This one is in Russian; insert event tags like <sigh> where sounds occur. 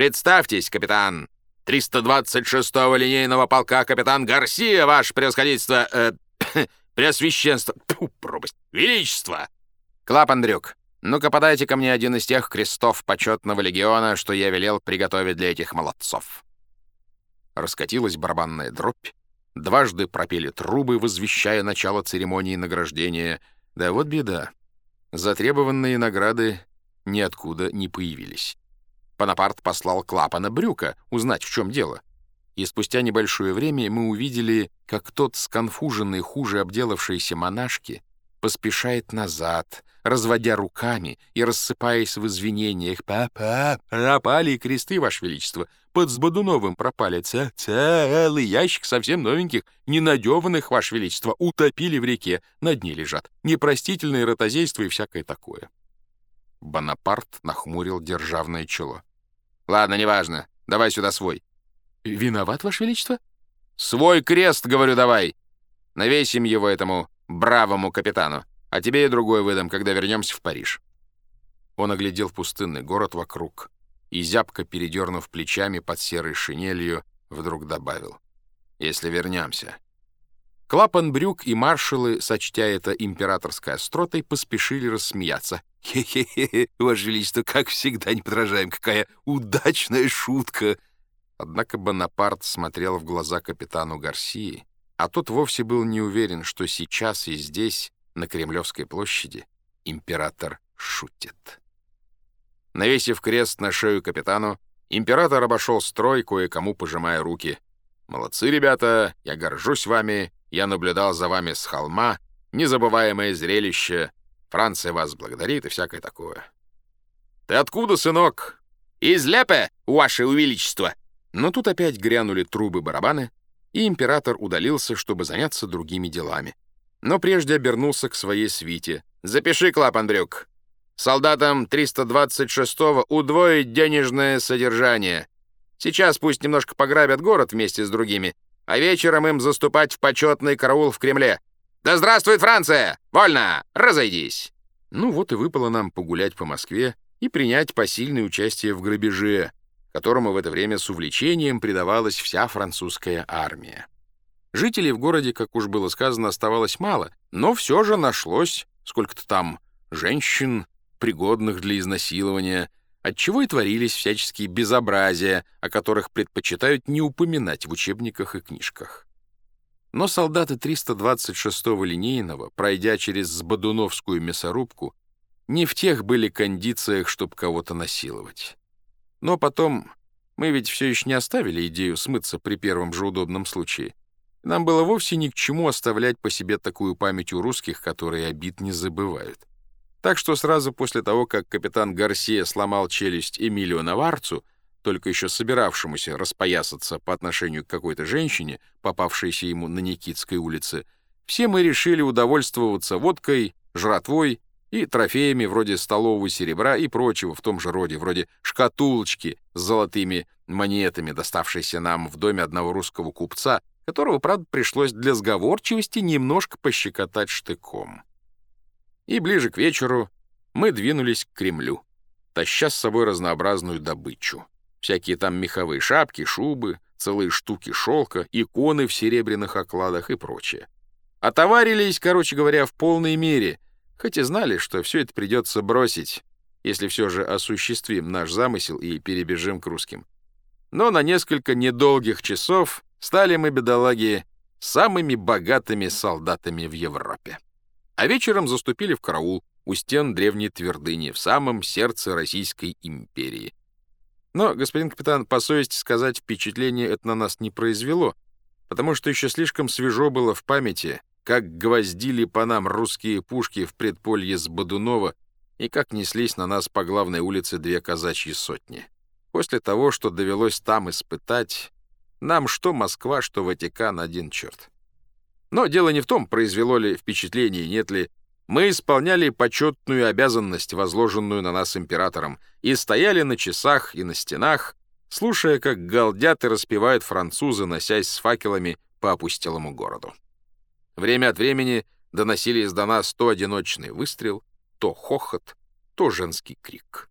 Представьтесь, капитан! 326-го линейного полка капитан Гарсия, ваше превосходительство... Э, <coughs> преосвященство... Тьфу, пропасть! Величество! Клапан Дрюк, ну-ка подайте ко мне один из тех крестов почетного легиона, что я велел приготовить для этих молодцов. Раскатилась барабанная дробь, дважды пропели трубы, возвещая начало церемонии награждения. Да вот беда. Затребованные награды ниоткуда не появились. Бонапарт послал Клапана Брюка узнать, в чем дело. И спустя небольшое время мы увидели, как тот сконфуженный, хуже обделавшийся монашки поспешает назад, разводя руками и рассыпаясь в извинениях. «Папа, пропали кресты, Ваше Величество! Под Сбодуновым пропали ц целый ящик совсем новеньких, ненадеванных, Ваше Величество, утопили в реке, на дне лежат. Непростительное ротозейство и всякое такое». Бонапарт нахмурил державное чело. «Ладно, неважно. Давай сюда свой». «Виноват, Ваше Величество?» «Свой крест, говорю, давай. Навесим его этому бравому капитану. А тебе и другой выдам, когда вернемся в Париж». Он оглядел пустынный город вокруг и, зябко передернув плечами под серой шинелью, вдруг добавил. «Если вернемся». Клапан брюк и маршалы, сочтя это императорской остротой, поспешили рассмеяться. «Хе-хе-хе, Ваше Величество, как всегда не подражаем, какая удачная шутка!» Однако Бонапарт смотрел в глаза капитану Гарсии, а тот вовсе был не уверен, что сейчас и здесь, на Кремлевской площади, император шутит. Навесив крест на шею капитану, император обошел строй, кое-кому пожимая руки. «Молодцы, ребята, я горжусь вами, я наблюдал за вами с холма, незабываемое зрелище, Франция вас благодарит и всякое такое». «Ты откуда, сынок?» «Из Лепе, ваше увеличество!» Но тут опять грянули трубы-барабаны, и император удалился, чтобы заняться другими делами. Но прежде обернулся к своей свите. «Запиши, клапан брюк. Солдатам 326-го удвоить денежное содержание. Сейчас пусть немножко пограбят город вместе с другими, а вечером им заступать в почетный караул в Кремле. Да здравствует Франция! Вольно! Разойдись!» Ну вот и выпало нам погулять по Москве и принять посильное участие в грабеже, которому в это время с увлечением предавалась вся французская армия. Жителей в городе, как уж было сказано, оставалось мало, но все же нашлось сколько-то там женщин, пригодных для изнасилования, отчего и творились всяческие безобразия, о которых предпочитают не упоминать в учебниках и книжках. Но солдаты 326-го линейного, пройдя через Сбодуновскую мясорубку, не в тех были кондициях, чтобы кого-то насиловать. Но потом мы ведь все еще не оставили идею смыться при первом же удобном случае. Нам было вовсе ни к чему оставлять по себе такую память у русских, которые обид не забывают. Так что сразу после того, как капитан Гарсия сломал челюсть Эмилио Наварцу, только еще собиравшемуся распоясаться по отношению к какой-то женщине, попавшейся ему на Никитской улице, все мы решили удовольствоваться водкой, жратвой и трофеями вроде столового серебра и прочего в том же роде, вроде шкатулочки с золотыми монетами, доставшейся нам в доме одного русского купца, которого, правда, пришлось для сговорчивости немножко пощекотать штыком. И ближе к вечеру мы двинулись к Кремлю, таща с собой разнообразную добычу. Всякие там меховые шапки, шубы, целые штуки шелка, иконы в серебряных окладах и прочее. Отоварились, короче говоря, в полной мере — хоть и знали, что все это придется бросить, если все же осуществим наш замысел и перебежим к русским. Но на несколько недолгих часов стали мы, бедолаги, самыми богатыми солдатами в Европе. А вечером заступили в караул у стен древней твердыни в самом сердце Российской империи. Но, господин капитан, по совести сказать, впечатление это на нас не произвело, потому что еще слишком свежо было в памяти как гвоздили по нам русские пушки в предполье с Бодунова и как неслись на нас по главной улице две казачьи сотни. После того, что довелось там испытать, нам что Москва, что Ватикан один черт. Но дело не в том, произвело ли впечатление, нет ли. Мы исполняли почетную обязанность, возложенную на нас императором, и стояли на часах и на стенах, слушая, как галдят и распевают французы, носясь с факелами по опустелому городу. Время от времени доносились до нас то одиночный выстрел, то хохот, то женский крик.